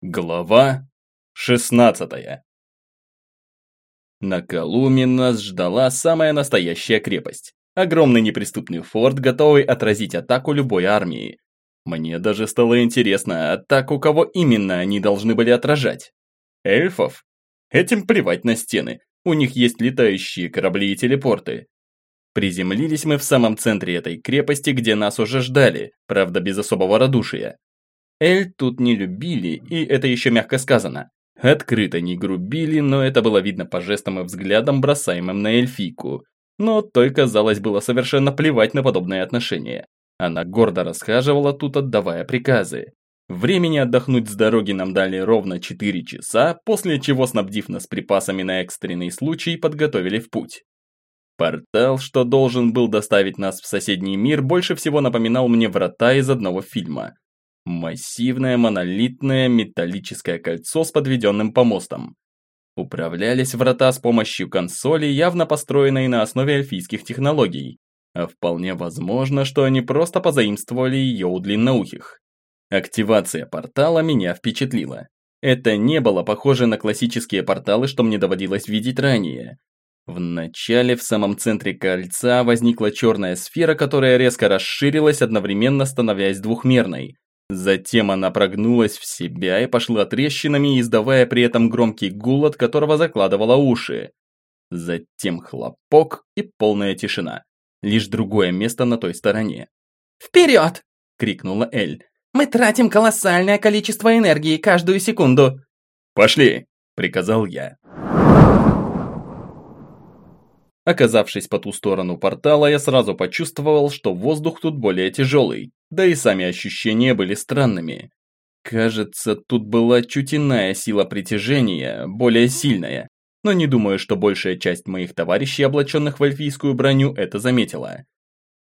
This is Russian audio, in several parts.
Глава 16 На Колуме нас ждала самая настоящая крепость. Огромный неприступный форт, готовый отразить атаку любой армии. Мне даже стало интересно, атаку кого именно они должны были отражать. Эльфов? Этим плевать на стены, у них есть летающие корабли и телепорты. Приземлились мы в самом центре этой крепости, где нас уже ждали, правда без особого радушия. Эль тут не любили, и это еще мягко сказано. Открыто не грубили, но это было видно по жестам и взглядам, бросаемым на эльфийку. Но той, казалось, было совершенно плевать на подобные отношения. Она гордо расхаживала тут, отдавая приказы. Времени отдохнуть с дороги нам дали ровно 4 часа, после чего, снабдив нас припасами на экстренный случай, подготовили в путь. Портал, что должен был доставить нас в соседний мир, больше всего напоминал мне врата из одного фильма. Массивное монолитное металлическое кольцо с подведенным помостом. Управлялись врата с помощью консоли, явно построенной на основе эльфийских технологий. А вполне возможно, что они просто позаимствовали ее у длинноухих. Активация портала меня впечатлила. Это не было похоже на классические порталы, что мне доводилось видеть ранее. Вначале в самом центре кольца возникла черная сфера, которая резко расширилась, одновременно становясь двухмерной. Затем она прогнулась в себя и пошла трещинами, издавая при этом громкий гул, от которого закладывала уши. Затем хлопок и полная тишина. Лишь другое место на той стороне. «Вперед!» – крикнула Эль. «Мы тратим колоссальное количество энергии каждую секунду!» «Пошли!» – приказал я. Оказавшись по ту сторону портала, я сразу почувствовал, что воздух тут более тяжелый, да и сами ощущения были странными. Кажется, тут была чуть иная сила притяжения, более сильная, но не думаю, что большая часть моих товарищей, облаченных в эльфийскую броню, это заметила.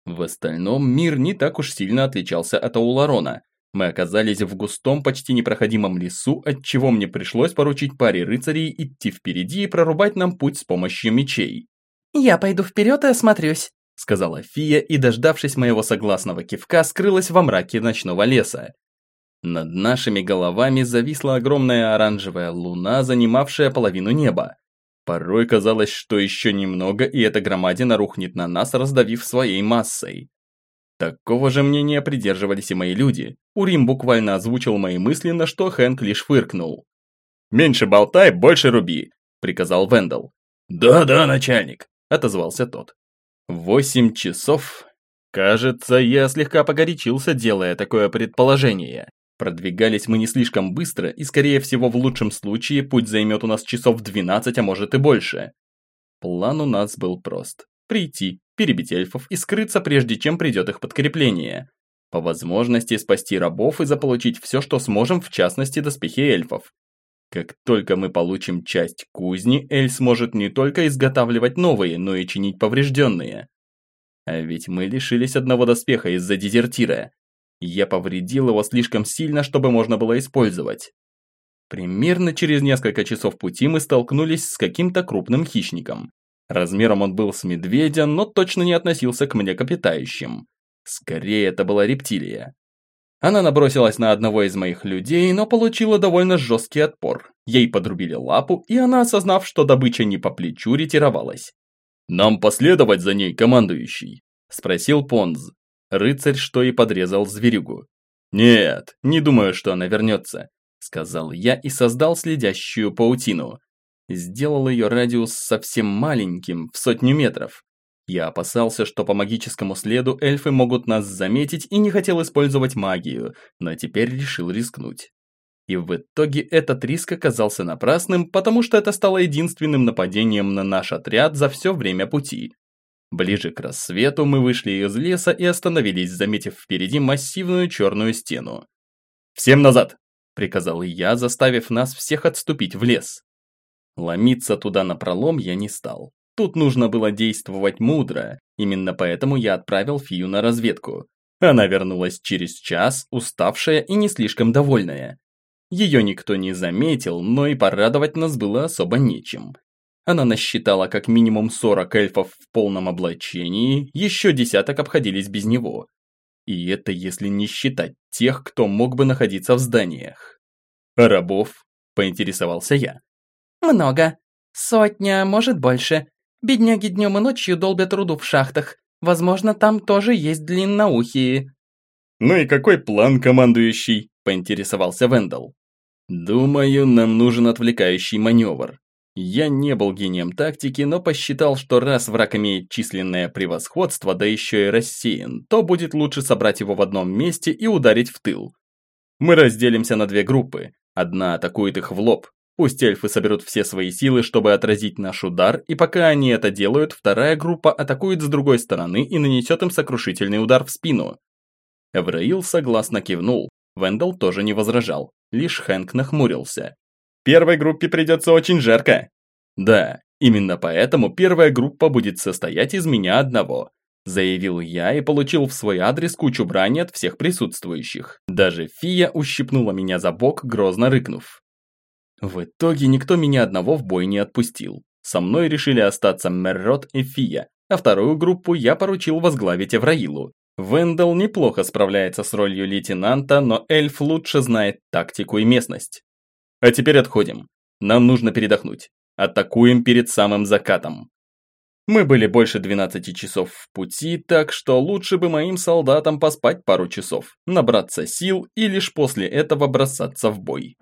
В остальном мир не так уж сильно отличался от Ауларона. Мы оказались в густом, почти непроходимом лесу, отчего мне пришлось поручить паре рыцарей идти впереди и прорубать нам путь с помощью мечей. «Я пойду вперед и осмотрюсь», – сказала Фия и, дождавшись моего согласного кивка, скрылась во мраке ночного леса. Над нашими головами зависла огромная оранжевая луна, занимавшая половину неба. Порой казалось, что еще немного, и эта громадина рухнет на нас, раздавив своей массой. Такого же мнения придерживались и мои люди. Урим буквально озвучил мои мысли, на что Хэнк лишь фыркнул. «Меньше болтай, больше руби», – приказал Вендел. «Да-да, начальник», – отозвался тот. «Восемь часов? Кажется, я слегка погорячился, делая такое предположение. Продвигались мы не слишком быстро, и скорее всего в лучшем случае путь займет у нас часов 12, а может и больше. План у нас был прост. Прийти, перебить эльфов и скрыться, прежде чем придет их подкрепление. По возможности спасти рабов и заполучить все, что сможем, в частности доспехи эльфов. Как только мы получим часть кузни, Эль сможет не только изготавливать новые, но и чинить поврежденные. А ведь мы лишились одного доспеха из-за дезертира. Я повредил его слишком сильно, чтобы можно было использовать. Примерно через несколько часов пути мы столкнулись с каким-то крупным хищником. Размером он был с медведя, но точно не относился к млекопитающим. Скорее, это была рептилия. Она набросилась на одного из моих людей, но получила довольно жесткий отпор. Ей подрубили лапу, и она, осознав, что добыча не по плечу, ретировалась. «Нам последовать за ней, командующий?» – спросил Понз. Рыцарь, что и подрезал зверюгу. «Нет, не думаю, что она вернется», – сказал я и создал следящую паутину. Сделал ее радиус совсем маленьким, в сотню метров. Я опасался, что по магическому следу эльфы могут нас заметить и не хотел использовать магию, но теперь решил рискнуть. И в итоге этот риск оказался напрасным, потому что это стало единственным нападением на наш отряд за все время пути. Ближе к рассвету мы вышли из леса и остановились, заметив впереди массивную черную стену. «Всем назад!» – приказал я, заставив нас всех отступить в лес. Ломиться туда напролом я не стал. Тут нужно было действовать мудро, именно поэтому я отправил Фию на разведку. Она вернулась через час, уставшая и не слишком довольная. Ее никто не заметил, но и порадовать нас было особо нечем. Она насчитала как минимум 40 эльфов в полном облачении, еще десяток обходились без него. И это если не считать тех, кто мог бы находиться в зданиях. Рабов? Поинтересовался я. Много. Сотня, может больше. Бедняги днем и ночью долбят руду в шахтах. Возможно, там тоже есть длинноухие. Ну и какой план, командующий? Поинтересовался Вендел. Думаю, нам нужен отвлекающий маневр. Я не был гением тактики, но посчитал, что раз враг имеет численное превосходство, да еще и рассеян, то будет лучше собрать его в одном месте и ударить в тыл. Мы разделимся на две группы. Одна атакует их в лоб. Пусть эльфы соберут все свои силы, чтобы отразить наш удар, и пока они это делают, вторая группа атакует с другой стороны и нанесет им сокрушительный удар в спину. Эвраил согласно кивнул. Вендел тоже не возражал, лишь Хэнк нахмурился. Первой группе придется очень жарко. Да, именно поэтому первая группа будет состоять из меня одного. Заявил я и получил в свой адрес кучу брани от всех присутствующих. Даже Фия ущипнула меня за бок, грозно рыкнув. В итоге никто меня одного в бой не отпустил. Со мной решили остаться Меррот и Фия, а вторую группу я поручил возглавить Эвраилу. Вендел неплохо справляется с ролью лейтенанта, но эльф лучше знает тактику и местность. А теперь отходим. Нам нужно передохнуть. Атакуем перед самым закатом. Мы были больше 12 часов в пути, так что лучше бы моим солдатам поспать пару часов, набраться сил и лишь после этого бросаться в бой.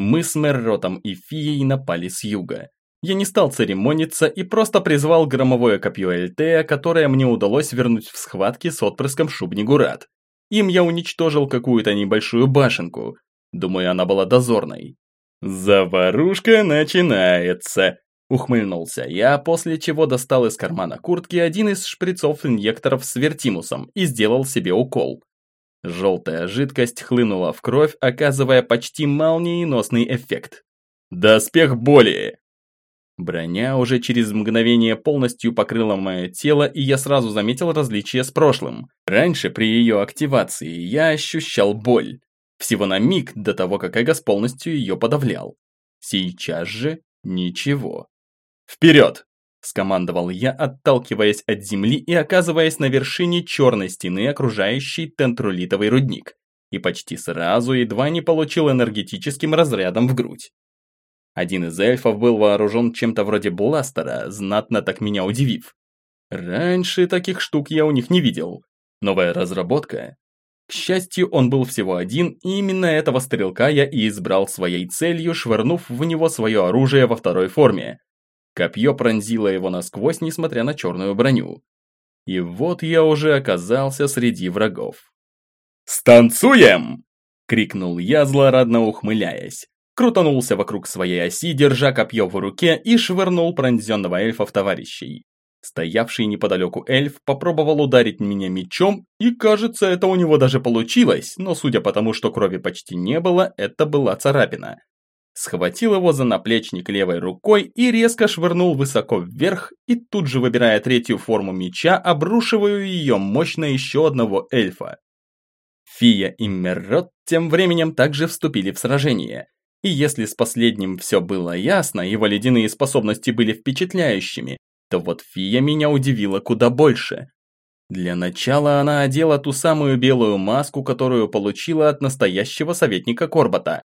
Мы с Мерротом и Фией напали с юга. Я не стал церемониться и просто призвал громовое копье Эльтея, которое мне удалось вернуть в схватке с отпрыском Шубнигурат. Им я уничтожил какую-то небольшую башенку. Думаю, она была дозорной. «Заварушка начинается!» Ухмыльнулся я, после чего достал из кармана куртки один из шприцов-инъекторов с вертимусом и сделал себе укол. Желтая жидкость хлынула в кровь, оказывая почти молниеносный эффект. «Доспех боли!» Броня уже через мгновение полностью покрыла мое тело, и я сразу заметил различие с прошлым. Раньше при ее активации я ощущал боль. Всего на миг до того, как Эгос полностью ее подавлял. Сейчас же ничего. «Вперед!» – скомандовал я, отталкиваясь от земли и оказываясь на вершине черной стены, окружающей тентрулитовый рудник. И почти сразу едва не получил энергетическим разрядом в грудь. Один из эльфов был вооружен чем-то вроде бластера, знатно так меня удивив. Раньше таких штук я у них не видел. Новая разработка. К счастью, он был всего один, и именно этого стрелка я и избрал своей целью, швырнув в него свое оружие во второй форме. Копье пронзило его насквозь, несмотря на черную броню. И вот я уже оказался среди врагов. «Станцуем!» – крикнул я, злорадно ухмыляясь крутанулся вокруг своей оси, держа копье в руке и швырнул пронзенного эльфа в товарищей. Стоявший неподалеку эльф попробовал ударить меня мечом, и кажется, это у него даже получилось, но судя по тому, что крови почти не было, это была царапина. Схватил его за наплечник левой рукой и резко швырнул высоко вверх, и тут же, выбирая третью форму меча, обрушиваю ее мощно еще одного эльфа. Фия и Меррот тем временем также вступили в сражение. И если с последним все было ясно, его ледяные способности были впечатляющими, то вот Фия меня удивила куда больше. Для начала она одела ту самую белую маску, которую получила от настоящего советника Корбата.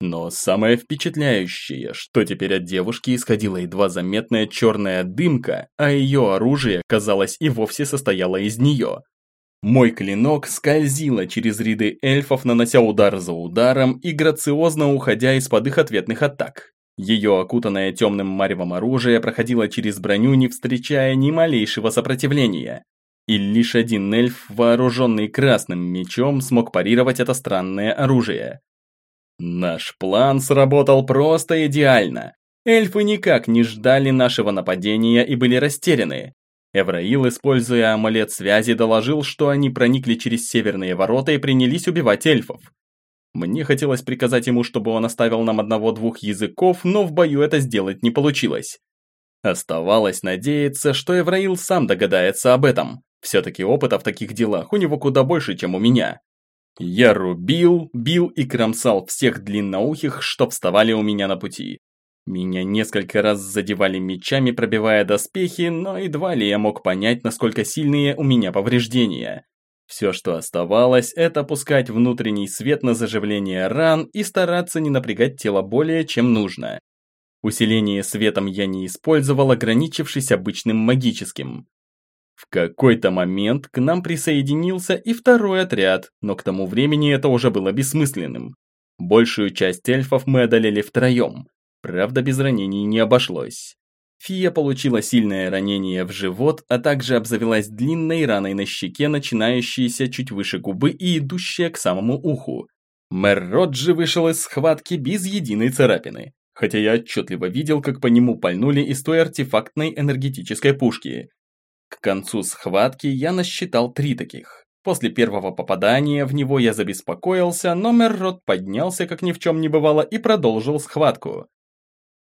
Но самое впечатляющее, что теперь от девушки исходила едва заметная черная дымка, а ее оружие, казалось, и вовсе состояло из нее. Мой клинок скользило через ряды эльфов, нанося удар за ударом и грациозно уходя из-под их ответных атак. Ее окутанное темным маревом оружие проходило через броню, не встречая ни малейшего сопротивления. И лишь один эльф, вооруженный красным мечом, смог парировать это странное оружие. Наш план сработал просто идеально. Эльфы никак не ждали нашего нападения и были растеряны. Эвраил, используя амулет связи, доложил, что они проникли через северные ворота и принялись убивать эльфов. Мне хотелось приказать ему, чтобы он оставил нам одного-двух языков, но в бою это сделать не получилось. Оставалось надеяться, что Эвраил сам догадается об этом. Все-таки опыта в таких делах у него куда больше, чем у меня. Я рубил, бил и кромсал всех длинноухих, что вставали у меня на пути. Меня несколько раз задевали мечами, пробивая доспехи, но едва ли я мог понять, насколько сильные у меня повреждения. Все, что оставалось, это пускать внутренний свет на заживление ран и стараться не напрягать тело более, чем нужно. Усиление светом я не использовал, ограничившись обычным магическим. В какой-то момент к нам присоединился и второй отряд, но к тому времени это уже было бессмысленным. Большую часть эльфов мы одолели втроем, правда без ранений не обошлось. Фия получила сильное ранение в живот, а также обзавелась длинной раной на щеке, начинающейся чуть выше губы и идущая к самому уху. Мэр Роджи вышел из схватки без единой царапины, хотя я отчетливо видел, как по нему пальнули из той артефактной энергетической пушки. К концу схватки я насчитал три таких. После первого попадания в него я забеспокоился, но Мэр Род поднялся, как ни в чем не бывало, и продолжил схватку.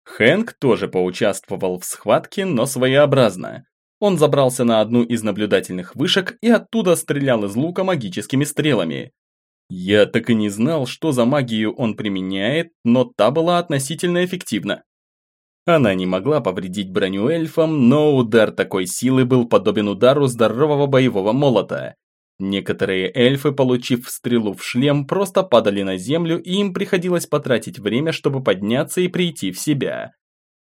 Хэнк тоже поучаствовал в схватке, но своеобразно. Он забрался на одну из наблюдательных вышек и оттуда стрелял из лука магическими стрелами. Я так и не знал, что за магию он применяет, но та была относительно эффективна. Она не могла повредить броню эльфам, но удар такой силы был подобен удару здорового боевого молота. Некоторые эльфы, получив стрелу в шлем, просто падали на землю, и им приходилось потратить время, чтобы подняться и прийти в себя.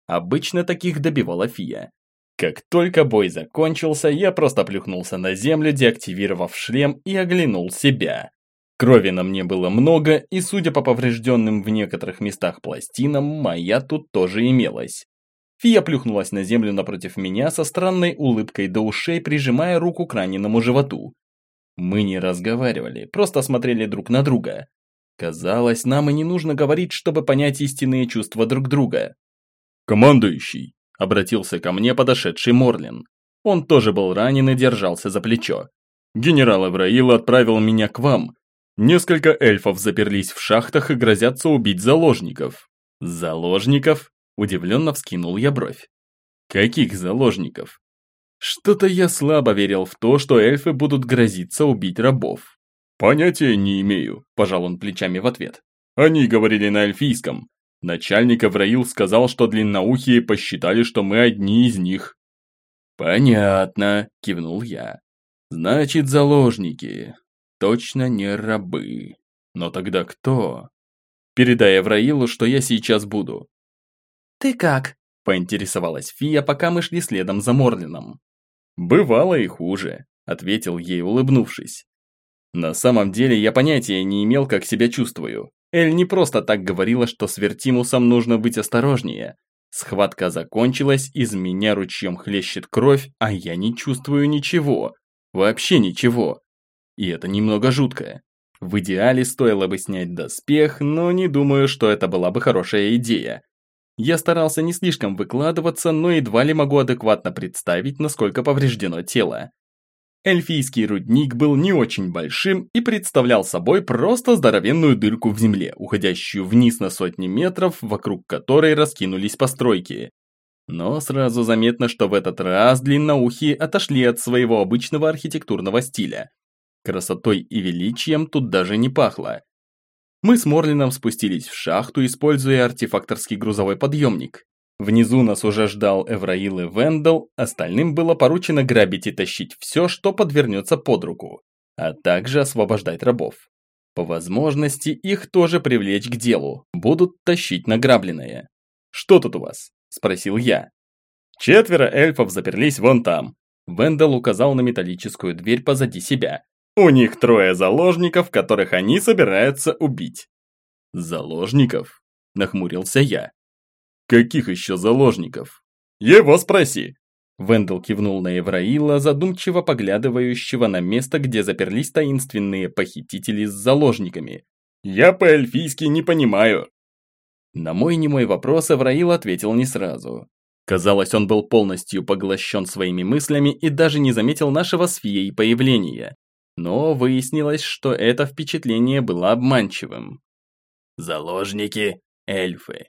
Обычно таких добивала Фия. Как только бой закончился, я просто плюхнулся на землю, деактивировав шлем и оглянул себя. Крови на мне было много, и судя по поврежденным в некоторых местах пластинам, моя тут тоже имелась. Фия плюхнулась на землю напротив меня со странной улыбкой до ушей, прижимая руку к раненому животу. Мы не разговаривали, просто смотрели друг на друга. Казалось, нам и не нужно говорить, чтобы понять истинные чувства друг друга. «Командующий!» – обратился ко мне подошедший Морлин. Он тоже был ранен и держался за плечо. «Генерал Эвраил отправил меня к вам. Несколько эльфов заперлись в шахтах и грозятся убить заложников». «Заложников?» – удивленно вскинул я бровь. «Каких заложников?» Что-то я слабо верил в то, что эльфы будут грозиться убить рабов. «Понятия не имею», – пожал он плечами в ответ. «Они говорили на эльфийском. Начальник Авраил сказал, что длинноухие посчитали, что мы одни из них». «Понятно», – кивнул я. «Значит, заложники. Точно не рабы. Но тогда кто?» «Передай Авраилу, что я сейчас буду». «Ты как?» – поинтересовалась Фия, пока мы шли следом за Морлином. «Бывало и хуже», – ответил ей, улыбнувшись. На самом деле я понятия не имел, как себя чувствую. Эль не просто так говорила, что с Вертимусом нужно быть осторожнее. Схватка закончилась, из меня ручьем хлещет кровь, а я не чувствую ничего. Вообще ничего. И это немного жутко. В идеале стоило бы снять доспех, но не думаю, что это была бы хорошая идея. Я старался не слишком выкладываться, но едва ли могу адекватно представить, насколько повреждено тело. Эльфийский рудник был не очень большим и представлял собой просто здоровенную дырку в земле, уходящую вниз на сотни метров, вокруг которой раскинулись постройки. Но сразу заметно, что в этот раз длинноухие отошли от своего обычного архитектурного стиля. Красотой и величием тут даже не пахло. Мы с Морлином спустились в шахту, используя артефакторский грузовой подъемник. Внизу нас уже ждал Эвраил и Вендел, остальным было поручено грабить и тащить все, что подвернется под руку, а также освобождать рабов. По возможности их тоже привлечь к делу, будут тащить награбленное. «Что тут у вас?» – спросил я. «Четверо эльфов заперлись вон там». Вендел указал на металлическую дверь позади себя. У них трое заложников, которых они собираются убить. Заложников? Нахмурился я. Каких еще заложников? Его спроси. Вендел кивнул на Евраила, задумчиво поглядывающего на место, где заперлись таинственные похитители с заложниками. «Я по-эльфийски не понимаю». На мой немой вопрос Эвраил ответил не сразу. Казалось, он был полностью поглощен своими мыслями и даже не заметил нашего с Фией появления. Но выяснилось, что это впечатление было обманчивым. «Заложники – эльфы».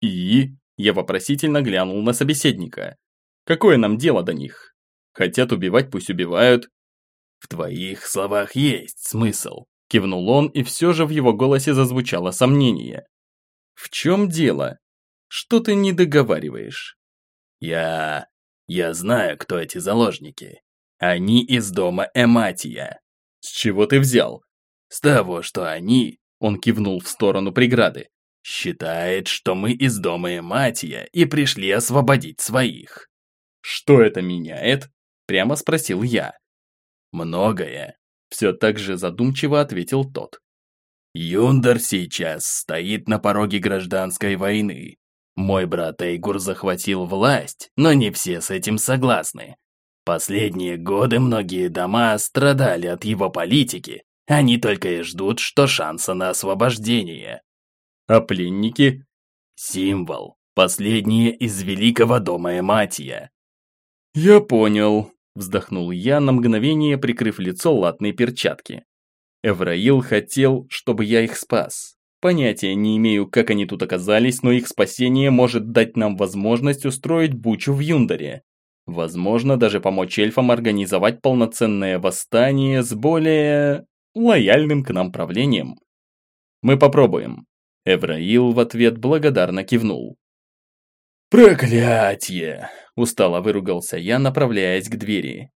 «И?» – я вопросительно глянул на собеседника. «Какое нам дело до них? Хотят убивать, пусть убивают». «В твоих словах есть смысл», – кивнул он, и все же в его голосе зазвучало сомнение. «В чем дело? Что ты не договариваешь?» «Я... я знаю, кто эти заложники. Они из дома Эматия. С чего ты взял? С того, что они, он кивнул в сторону преграды, считает, что мы из дома Эматия и пришли освободить своих. Что это меняет? Прямо спросил я. Многое. Все так же задумчиво ответил тот. Юндар сейчас стоит на пороге гражданской войны. Мой брат Эйгур захватил власть, но не все с этим согласны. Последние годы многие дома страдали от его политики. Они только и ждут, что шанса на освобождение. А пленники? Символ. Последние из великого дома Эматия. Я понял, вздохнул я на мгновение, прикрыв лицо латной перчатки. Эвраил хотел, чтобы я их спас. Понятия не имею, как они тут оказались, но их спасение может дать нам возможность устроить бучу в Юндаре. Возможно, даже помочь эльфам организовать полноценное восстание с более... лояльным к нам правлением. Мы попробуем. Эвраил в ответ благодарно кивнул. «Проклятье!» – устало выругался я, направляясь к двери.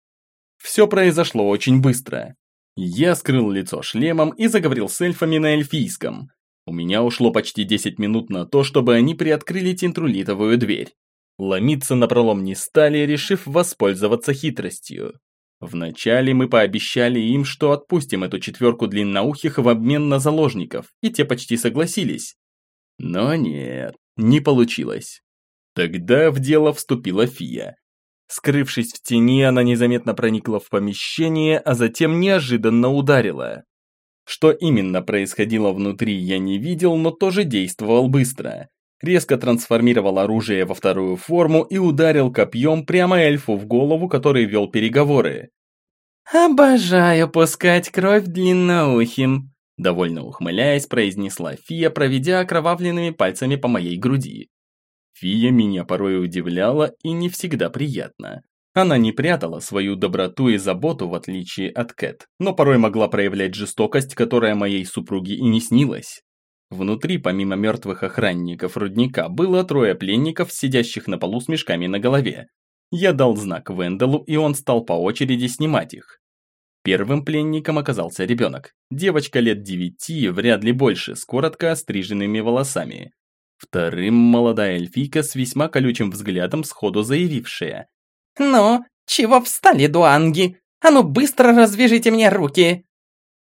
Все произошло очень быстро. Я скрыл лицо шлемом и заговорил с эльфами на эльфийском. У меня ушло почти 10 минут на то, чтобы они приоткрыли тинтрулитовую дверь. Ломиться на пролом не стали, решив воспользоваться хитростью. Вначале мы пообещали им, что отпустим эту четверку длинноухих в обмен на заложников, и те почти согласились. Но нет, не получилось. Тогда в дело вступила Фия. Скрывшись в тени, она незаметно проникла в помещение, а затем неожиданно ударила. Что именно происходило внутри, я не видел, но тоже действовал быстро. Резко трансформировал оружие во вторую форму и ударил копьем прямо эльфу в голову, который вел переговоры. «Обожаю пускать кровь длинноухим», довольно ухмыляясь, произнесла Фия, проведя окровавленными пальцами по моей груди. Фия меня порой удивляла и не всегда приятно. Она не прятала свою доброту и заботу, в отличие от Кэт, но порой могла проявлять жестокость, которая моей супруге и не снилась. Внутри, помимо мертвых охранников рудника, было трое пленников, сидящих на полу с мешками на голове. Я дал знак Венделу, и он стал по очереди снимать их. Первым пленником оказался ребенок. Девочка лет девяти, вряд ли больше, с коротко остриженными волосами. Вторым молодая эльфийка с весьма колючим взглядом сходу заявившая. «Ну, чего встали, дуанги? А ну быстро развяжите мне руки!»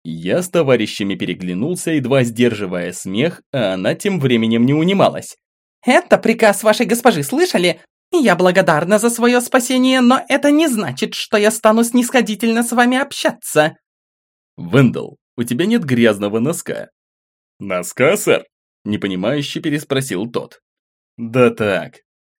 Я с товарищами переглянулся, едва сдерживая смех, а она тем временем не унималась. «Это приказ вашей госпожи, слышали? Я благодарна за свое спасение, но это не значит, что я стану снисходительно с вами общаться». «Вендел, у тебя нет грязного носка?» «Носка, сэр?» Непонимающе переспросил тот. «Да так».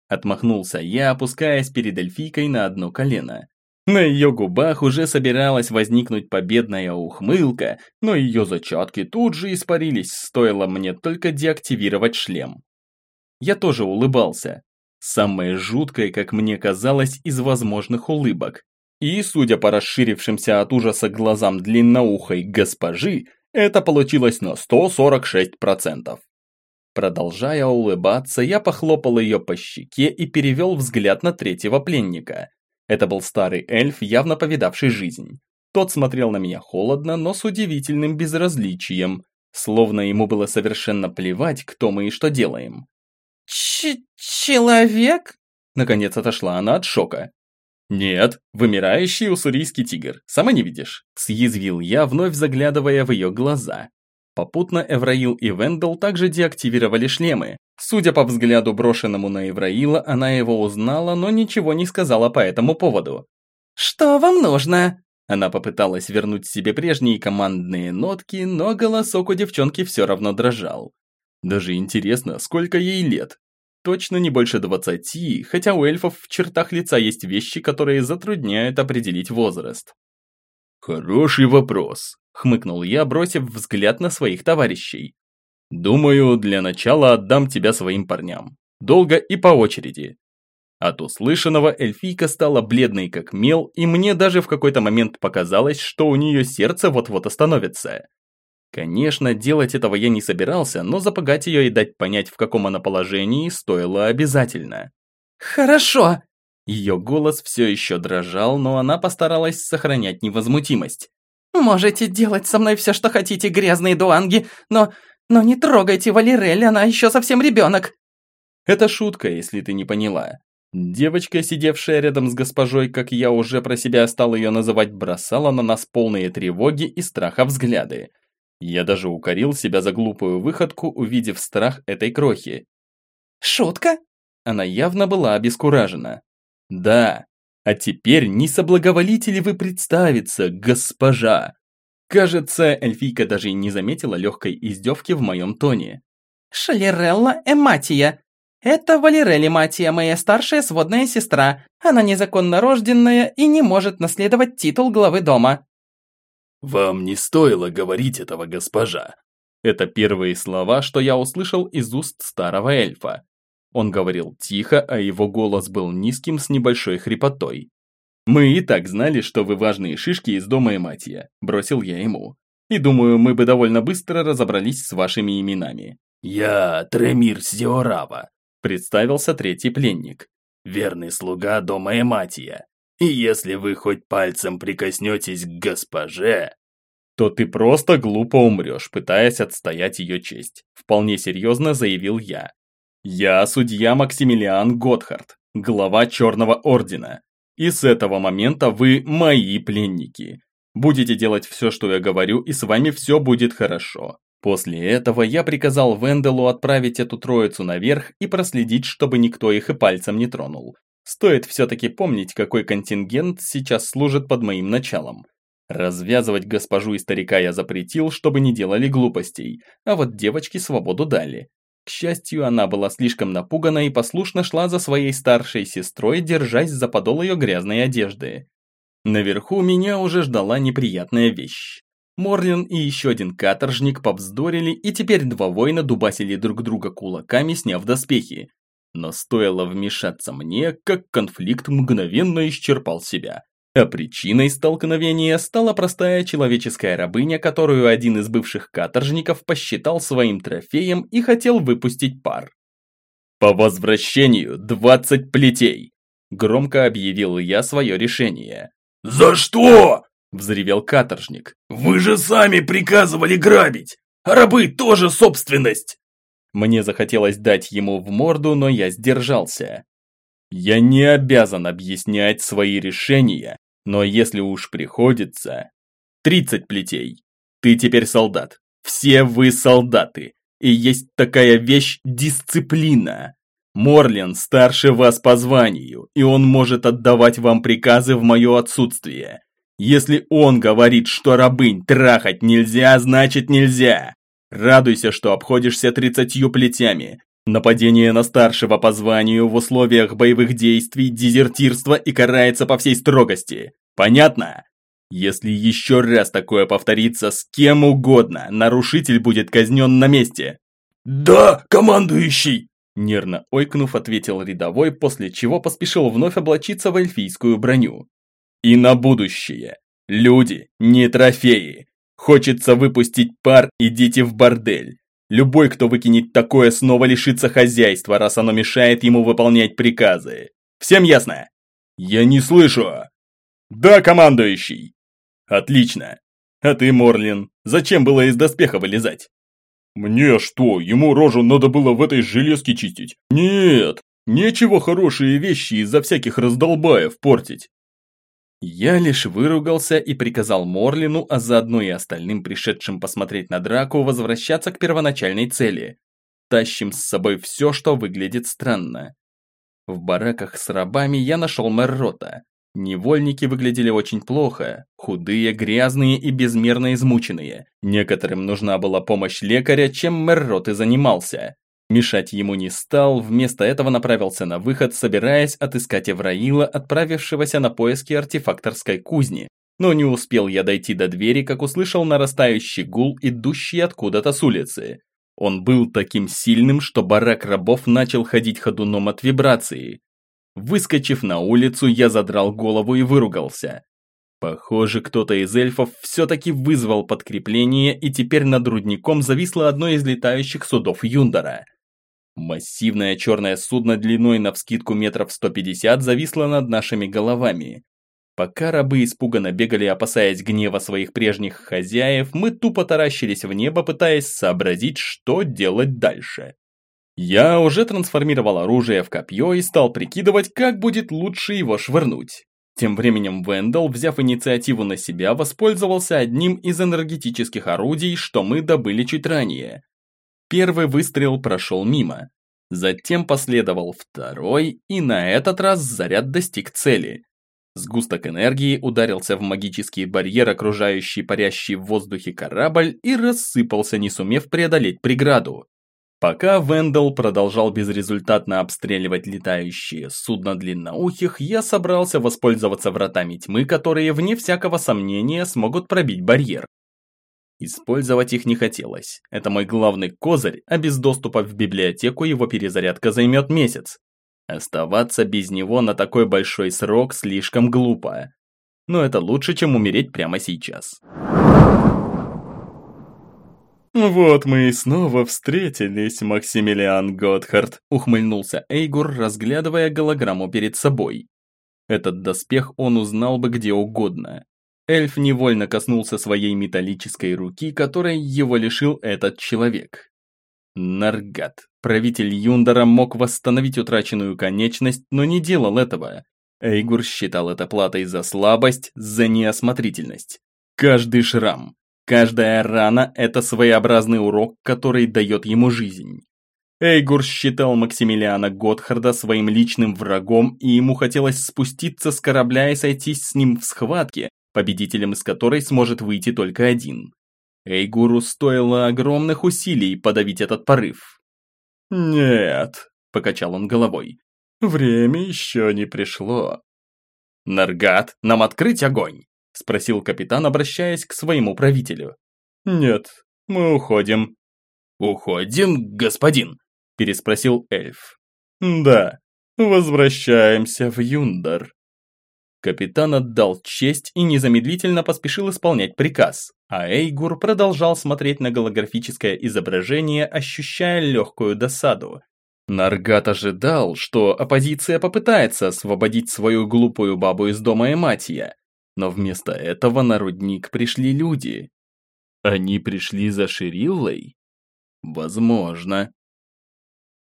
Отмахнулся я, опускаясь перед эльфийкой на одно колено. На ее губах уже собиралась возникнуть победная ухмылка, но ее зачатки тут же испарились, стоило мне только деактивировать шлем. Я тоже улыбался. Самое жуткое, как мне казалось, из возможных улыбок. И, судя по расширившимся от ужаса глазам длинноухой госпожи, это получилось на 146%. Продолжая улыбаться, я похлопал ее по щеке и перевел взгляд на третьего пленника. Это был старый эльф, явно повидавший жизнь. Тот смотрел на меня холодно, но с удивительным безразличием, словно ему было совершенно плевать, кто мы и что делаем. Ч «Человек?» Наконец отошла она от шока. «Нет, вымирающий уссурийский тигр, сама не видишь?» Съязвил я, вновь заглядывая в ее глаза. Попутно Эвраил и Вендел также деактивировали шлемы. Судя по взгляду, брошенному на Эвраила, она его узнала, но ничего не сказала по этому поводу. «Что вам нужно?» Она попыталась вернуть себе прежние командные нотки, но голосок у девчонки все равно дрожал. Даже интересно, сколько ей лет. Точно не больше двадцати, хотя у эльфов в чертах лица есть вещи, которые затрудняют определить возраст. «Хороший вопрос», хмыкнул я, бросив взгляд на своих товарищей. «Думаю, для начала отдам тебя своим парням. Долго и по очереди». От услышанного эльфийка стала бледной как мел, и мне даже в какой-то момент показалось, что у нее сердце вот-вот остановится. Конечно, делать этого я не собирался, но запугать ее и дать понять, в каком она положении, стоило обязательно. «Хорошо!» Ее голос все еще дрожал, но она постаралась сохранять невозмутимость. «Можете делать со мной все, что хотите, грязные дуанги, но... но не трогайте Валерель, она еще совсем ребенок!» Это шутка, если ты не поняла. Девочка, сидевшая рядом с госпожой, как я уже про себя стал ее называть, бросала на нас полные тревоги и страха взгляды. Я даже укорил себя за глупую выходку, увидев страх этой крохи. «Шутка?» Она явно была обескуражена. «Да, а теперь не соблаговолите ли вы представиться, госпожа?» Кажется, эльфийка даже не заметила легкой издевки в моем тоне. «Шалерелла Эматия. Это Валерели Матия, моя старшая сводная сестра. Она незаконно рожденная и не может наследовать титул главы дома». «Вам не стоило говорить этого, госпожа». Это первые слова, что я услышал из уст старого эльфа. Он говорил тихо, а его голос был низким с небольшой хрипотой. «Мы и так знали, что вы важные шишки из дома Эматия», – бросил я ему. «И думаю, мы бы довольно быстро разобрались с вашими именами». «Я Тремир Сиорава», – представился третий пленник. «Верный слуга дома Эматия. И если вы хоть пальцем прикоснетесь к госпоже...» то ты просто глупо умрешь, пытаясь отстоять ее честь», – вполне серьезно заявил я. Я судья Максимилиан Готхард, глава Черного Ордена. И с этого момента вы мои пленники. Будете делать все, что я говорю, и с вами все будет хорошо. После этого я приказал Венделу отправить эту троицу наверх и проследить, чтобы никто их и пальцем не тронул. Стоит все-таки помнить, какой контингент сейчас служит под моим началом. Развязывать госпожу и старика я запретил, чтобы не делали глупостей, а вот девочке свободу дали. К счастью, она была слишком напугана и послушно шла за своей старшей сестрой, держась за подол ее грязной одежды. Наверху меня уже ждала неприятная вещь. Морлин и еще один каторжник повздорили, и теперь два воина дубасили друг друга кулаками, сняв доспехи. Но стоило вмешаться мне, как конфликт мгновенно исчерпал себя. А причиной столкновения стала простая человеческая рабыня, которую один из бывших каторжников посчитал своим трофеем и хотел выпустить пар. «По возвращению 20 плетей!» Громко объявил я свое решение. «За что?» – взревел каторжник. «Вы же сами приказывали грабить! А рабы тоже собственность!» Мне захотелось дать ему в морду, но я сдержался. Я не обязан объяснять свои решения но если уж приходится... 30 плетей. Ты теперь солдат. Все вы солдаты. И есть такая вещь дисциплина. Морлин старше вас по званию, и он может отдавать вам приказы в мое отсутствие. Если он говорит, что рабынь трахать нельзя, значит нельзя. Радуйся, что обходишься тридцатью плетями. Нападение на старшего по званию в условиях боевых действий, дезертирство и карается по всей строгости. Понятно? Если еще раз такое повторится с кем угодно, нарушитель будет казнен на месте. «Да, командующий!» Нервно ойкнув, ответил рядовой, после чего поспешил вновь облачиться в эльфийскую броню. «И на будущее. Люди, не трофеи. Хочется выпустить пар, идите в бордель. Любой, кто выкинет такое, снова лишится хозяйства, раз оно мешает ему выполнять приказы. Всем ясно? Я не слышу. Да, командующий. Отлично. А ты, Морлин, зачем было из доспеха вылезать? Мне что, ему рожу надо было в этой железке чистить? Нет, нечего хорошие вещи из-за всяких раздолбаев портить. Я лишь выругался и приказал Морлину, а заодно и остальным пришедшим посмотреть на драку, возвращаться к первоначальной цели. Тащим с собой все, что выглядит странно. В бараках с рабами я нашел Меррота. Невольники выглядели очень плохо, худые, грязные и безмерно измученные. Некоторым нужна была помощь лекаря, чем Меррот и занимался. Мешать ему не стал, вместо этого направился на выход, собираясь отыскать Эвраила, отправившегося на поиски артефакторской кузни. Но не успел я дойти до двери, как услышал нарастающий гул, идущий откуда-то с улицы. Он был таким сильным, что барак рабов начал ходить ходуном от вибрации. Выскочив на улицу, я задрал голову и выругался. Похоже, кто-то из эльфов все-таки вызвал подкрепление, и теперь над рудником зависло одно из летающих судов Юндора – Массивное черное судно длиной на вскидку метров 150 зависло над нашими головами. Пока рабы испуганно бегали, опасаясь гнева своих прежних хозяев, мы тупо таращились в небо, пытаясь сообразить, что делать дальше. Я уже трансформировал оружие в копье и стал прикидывать, как будет лучше его швырнуть. Тем временем Вендел, взяв инициативу на себя, воспользовался одним из энергетических орудий, что мы добыли чуть ранее. Первый выстрел прошел мимо. Затем последовал второй, и на этот раз заряд достиг цели. Сгусток энергии ударился в магический барьер, окружающий парящий в воздухе корабль, и рассыпался, не сумев преодолеть преграду. Пока Вендел продолжал безрезультатно обстреливать летающие судно длинноухих, я собрался воспользоваться вратами тьмы, которые, вне всякого сомнения, смогут пробить барьер. Использовать их не хотелось. Это мой главный козырь, а без доступа в библиотеку его перезарядка займет месяц. Оставаться без него на такой большой срок слишком глупо. Но это лучше, чем умереть прямо сейчас. «Вот мы и снова встретились, Максимилиан Готхард», ухмыльнулся Эйгур, разглядывая голограмму перед собой. Этот доспех он узнал бы где угодно. Эльф невольно коснулся своей металлической руки, которой его лишил этот человек. Наргат, правитель Юндара, мог восстановить утраченную конечность, но не делал этого. Эйгур считал это платой за слабость, за неосмотрительность. Каждый шрам, Каждая рана – это своеобразный урок, который дает ему жизнь. Эйгур считал Максимилиана Готхарда своим личным врагом, и ему хотелось спуститься с корабля и сойтись с ним в схватке, победителем из которой сможет выйти только один. Эйгуру стоило огромных усилий подавить этот порыв. «Нет», – покачал он головой, – «время еще не пришло». «Наргат, нам открыть огонь!» Спросил капитан, обращаясь к своему правителю. «Нет, мы уходим». «Уходим, господин?» Переспросил эльф. «Да, возвращаемся в Юндар». Капитан отдал честь и незамедлительно поспешил исполнять приказ, а Эйгур продолжал смотреть на голографическое изображение, ощущая легкую досаду. Наргат ожидал, что оппозиция попытается освободить свою глупую бабу из дома Эматия, но вместо этого на рудник пришли люди. Они пришли за Шириллой? Возможно.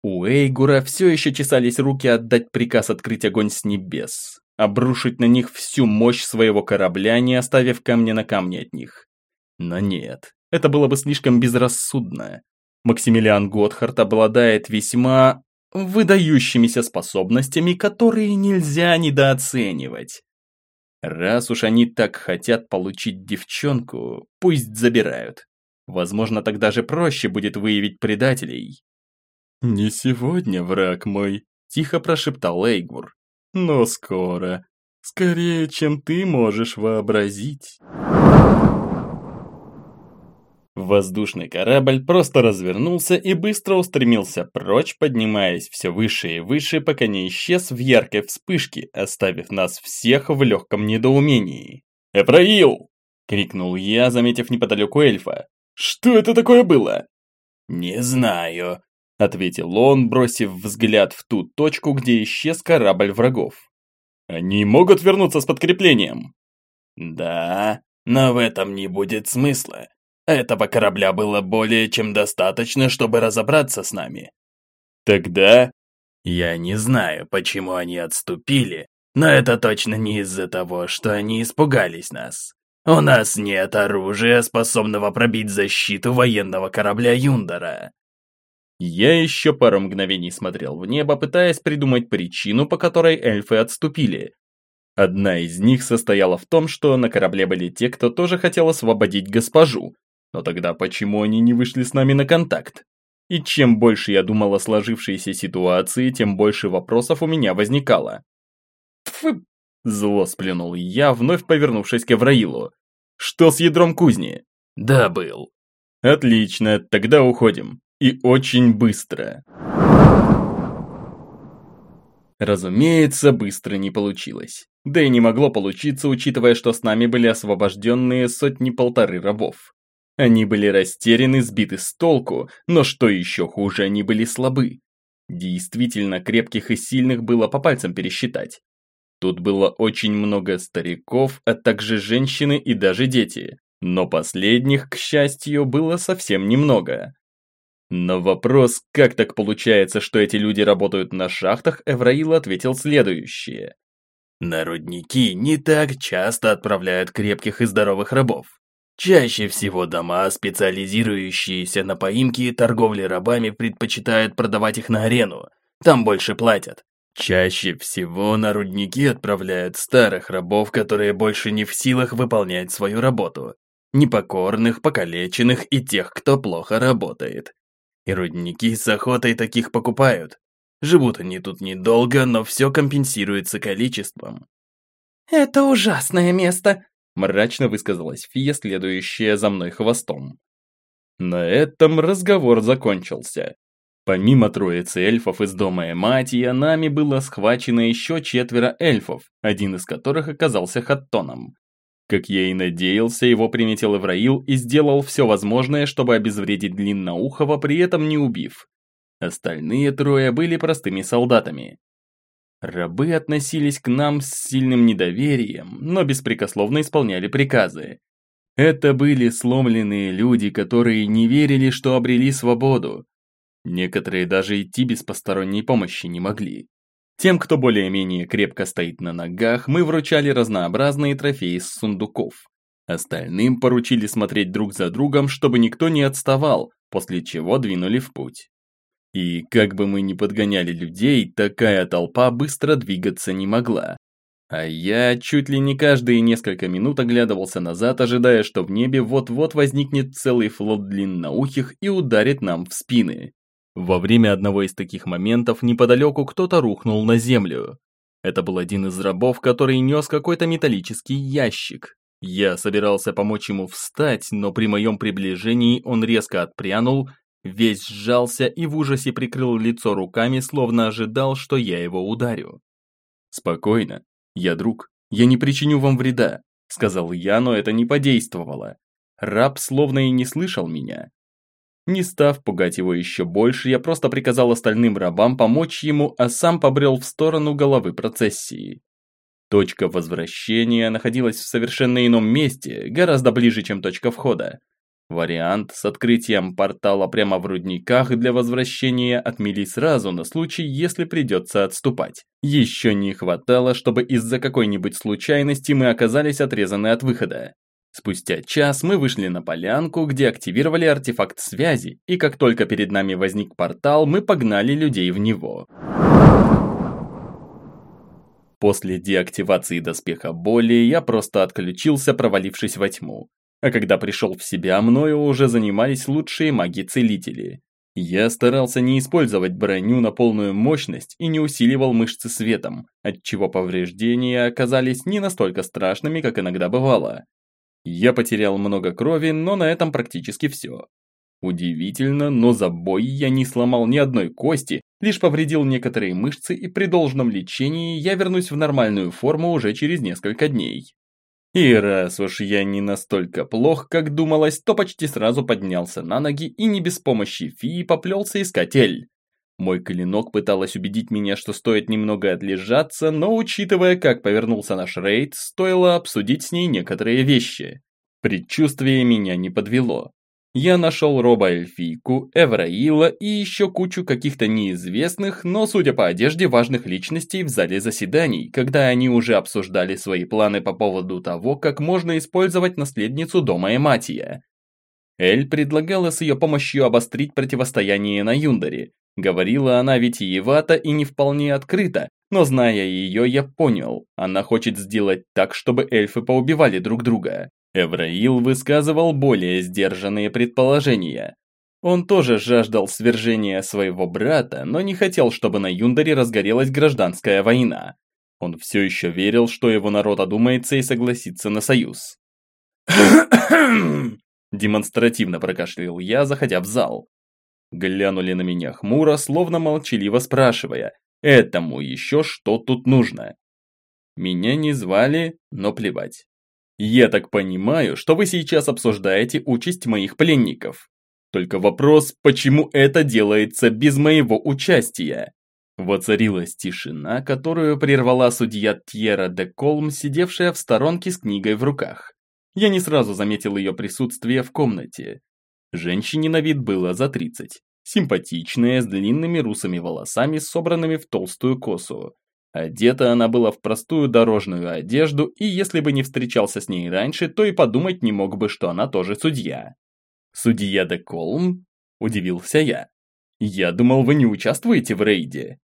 У Эйгура все еще чесались руки отдать приказ открыть огонь с небес, обрушить на них всю мощь своего корабля, не оставив камня на камне от них. Но нет, это было бы слишком безрассудно. Максимилиан Готхард обладает весьма выдающимися способностями, которые нельзя недооценивать. Раз уж они так хотят получить девчонку, пусть забирают. Возможно, тогда же проще будет выявить предателей. «Не сегодня, враг мой», – тихо прошептал Эйгур. «Но скоро. Скорее, чем ты можешь вообразить». Воздушный корабль просто развернулся и быстро устремился прочь, поднимаясь все выше и выше, пока не исчез в яркой вспышке, оставив нас всех в легком недоумении. «Эфраил!» — крикнул я, заметив неподалеку эльфа. «Что это такое было?» «Не знаю», — ответил он, бросив взгляд в ту точку, где исчез корабль врагов. «Они могут вернуться с подкреплением?» «Да, но в этом не будет смысла. Этого корабля было более чем достаточно, чтобы разобраться с нами. Тогда... Я не знаю, почему они отступили, но это точно не из-за того, что они испугались нас. У нас нет оружия, способного пробить защиту военного корабля Юндара. Я еще пару мгновений смотрел в небо, пытаясь придумать причину, по которой эльфы отступили. Одна из них состояла в том, что на корабле были те, кто тоже хотел освободить госпожу, но тогда почему они не вышли с нами на контакт? И чем больше я думал о сложившейся ситуации, тем больше вопросов у меня возникало. Фу! Зло сплюнул я, вновь повернувшись к Эвраилу. Что с ядром кузни? Да, был. Отлично, тогда уходим. И очень быстро. Разумеется, быстро не получилось. Да и не могло получиться, учитывая, что с нами были освобожденные сотни-полторы рабов. Они были растеряны, сбиты с толку, но что еще хуже, они были слабы. Действительно, крепких и сильных было по пальцам пересчитать. Тут было очень много стариков, а также женщины и даже дети. Но последних, к счастью, было совсем немного. На вопрос, как так получается, что эти люди работают на шахтах, Эвраил ответил следующее. На рудники не так часто отправляют крепких и здоровых рабов. Чаще всего дома, специализирующиеся на поимке и торговле рабами, предпочитают продавать их на арену. Там больше платят. Чаще всего на рудники отправляют старых рабов, которые больше не в силах выполнять свою работу. Непокорных, покалеченных и тех, кто плохо работает. И рудники с охотой таких покупают. Живут они тут недолго, но все компенсируется количеством. «Это ужасное место», мрачно высказалась фия, следующая за мной хвостом. На этом разговор закончился. Помимо троицы эльфов из дома Эматия, нами было схвачено еще четверо эльфов, один из которых оказался Хаттоном. Как я и надеялся, его приметил Эвраил и сделал все возможное, чтобы обезвредить Длинноухого, при этом не убив. Остальные трое были простыми солдатами. Рабы относились к нам с сильным недоверием, но беспрекословно исполняли приказы. Это были сломленные люди, которые не верили, что обрели свободу. Некоторые даже идти без посторонней помощи не могли. Тем, кто более-менее крепко стоит на ногах, мы вручали разнообразные трофеи с сундуков. Остальным поручили смотреть друг за другом, чтобы никто не отставал, после чего двинули в путь. И как бы мы ни подгоняли людей, такая толпа быстро двигаться не могла. А я чуть ли не каждые несколько минут оглядывался назад, ожидая, что в небе вот-вот возникнет целый флот длинноухих и ударит нам в спины. Во время одного из таких моментов неподалеку кто-то рухнул на землю. Это был один из рабов, который нес какой-то металлический ящик. Я собирался помочь ему встать, но при моем приближении он резко отпрянул Весь сжался и в ужасе прикрыл лицо руками, словно ожидал, что я его ударю. «Спокойно. Я друг. Я не причиню вам вреда», — сказал я, но это не подействовало. Раб словно и не слышал меня. Не став пугать его еще больше, я просто приказал остальным рабам помочь ему, а сам побрел в сторону головы процессии. Точка возвращения находилась в совершенно ином месте, гораздо ближе, чем точка входа. Вариант с открытием портала прямо в рудниках для возвращения отмели сразу на случай, если придется отступать. Еще не хватало, чтобы из-за какой-нибудь случайности мы оказались отрезаны от выхода. Спустя час мы вышли на полянку, где активировали артефакт связи, и как только перед нами возник портал, мы погнали людей в него. После деактивации доспеха боли я просто отключился, провалившись во тьму. А когда пришел в себя, мною уже занимались лучшие маги-целители. Я старался не использовать броню на полную мощность и не усиливал мышцы светом, отчего повреждения оказались не настолько страшными, как иногда бывало. Я потерял много крови, но на этом практически все. Удивительно, но за бой я не сломал ни одной кости, лишь повредил некоторые мышцы и при должном лечении я вернусь в нормальную форму уже через несколько дней. И раз уж я не настолько плох, как думалось, то почти сразу поднялся на ноги и не без помощи фии поплелся искать Эль. Мой клинок пыталась убедить меня, что стоит немного отлежаться, но учитывая, как повернулся наш рейд, стоило обсудить с ней некоторые вещи. Предчувствие меня не подвело. Я нашел Роба Эльфийку, Эвраила и еще кучу каких-то неизвестных, но, судя по одежде, важных личностей в зале заседаний, когда они уже обсуждали свои планы по поводу того, как можно использовать наследницу дома Эматия. Эль предлагала с ее помощью обострить противостояние на Юндаре. Говорила она витиевато и не вполне открыто, но зная ее, я понял, она хочет сделать так, чтобы эльфы поубивали друг друга. Эвраил высказывал более сдержанные предположения. Он тоже жаждал свержения своего брата, но не хотел, чтобы на Юндаре разгорелась гражданская война. Он все еще верил, что его народ одумается и согласится на союз. Демонстративно прокашлял я, заходя в зал. Глянули на меня хмуро, словно молчаливо спрашивая, этому еще что тут нужно. Меня не звали, но плевать. Я так понимаю, что вы сейчас обсуждаете участь моих пленников. Только вопрос, почему это делается без моего участия? Воцарилась тишина, которую прервала судья Тьера де Колм, сидевшая в сторонке с книгой в руках. Я не сразу заметил ее присутствие в комнате. Женщине на вид было за 30. Симпатичная, с длинными русыми волосами, собранными в толстую косу. Одета она была в простую дорожную одежду, и если бы не встречался с ней раньше, то и подумать не мог бы, что она тоже судья. «Судья де Колм?» – удивился я. «Я думал, вы не участвуете в рейде».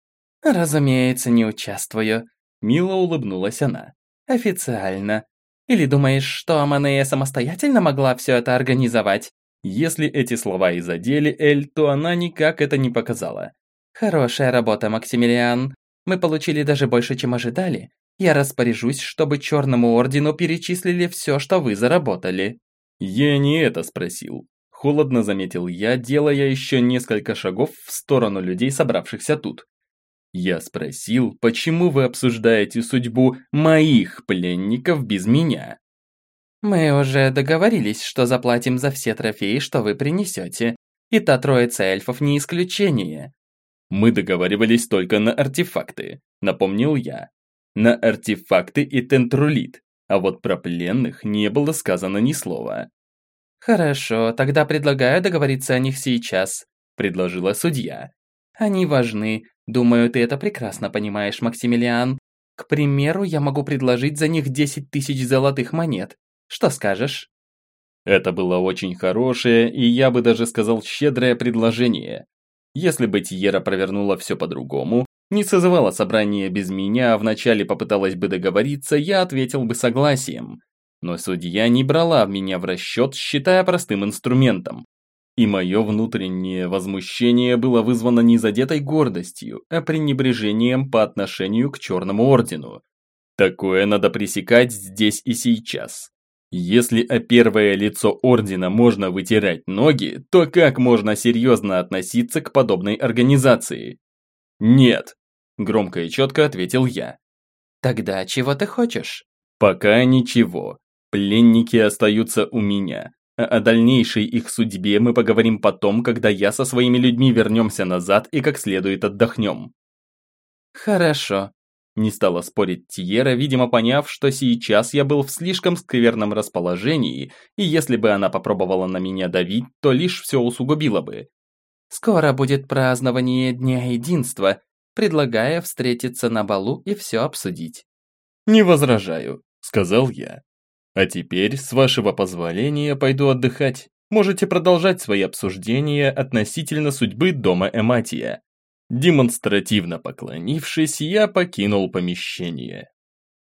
«Разумеется, не участвую», – мило улыбнулась она. «Официально. Или думаешь, что Аманея самостоятельно могла все это организовать?» Если эти слова и задели Эль, то она никак это не показала. «Хорошая работа, Максимилиан. Мы получили даже больше, чем ожидали. Я распоряжусь, чтобы Черному Ордену перечислили все, что вы заработали». Я не это спросил. Холодно заметил я, делая еще несколько шагов в сторону людей, собравшихся тут. Я спросил, почему вы обсуждаете судьбу моих пленников без меня? Мы уже договорились, что заплатим за все трофеи, что вы принесете. И та троица эльфов не исключение. Мы договаривались только на артефакты, напомнил я. На артефакты и тентрулит, а вот про пленных не было сказано ни слова. Хорошо, тогда предлагаю договориться о них сейчас, предложила судья. Они важны, думаю, ты это прекрасно понимаешь, Максимилиан. К примеру, я могу предложить за них 10 тысяч золотых монет. Что скажешь? Это было очень хорошее и, я бы даже сказал, щедрое предложение. Если бы Тиера провернула все по-другому, не созывала собрание без меня, а вначале попыталась бы договориться, я ответил бы согласием. Но судья не брала меня в расчет, считая простым инструментом. И мое внутреннее возмущение было вызвано не задетой гордостью, а пренебрежением по отношению к Черному Ордену. Такое надо пресекать здесь и сейчас. Если о первое лицо Ордена можно вытирать ноги, то как можно серьезно относиться к подобной организации? Нет, громко и четко ответил я. Тогда чего ты хочешь? Пока ничего. Пленники остаются у меня. О дальнейшей их судьбе мы поговорим потом, когда я со своими людьми вернемся назад и как следует отдохнем. Хорошо, не стала спорить Тиера, видимо поняв, что сейчас я был в слишком скверном расположении, и если бы она попробовала на меня давить, то лишь все усугубило бы. «Скоро будет празднование Дня Единства. Предлагаю встретиться на балу и все обсудить». «Не возражаю», — сказал я. «А теперь, с вашего позволения, пойду отдыхать. Можете продолжать свои обсуждения относительно судьбы дома Эматия». Демонстративно поклонившись, я покинул помещение.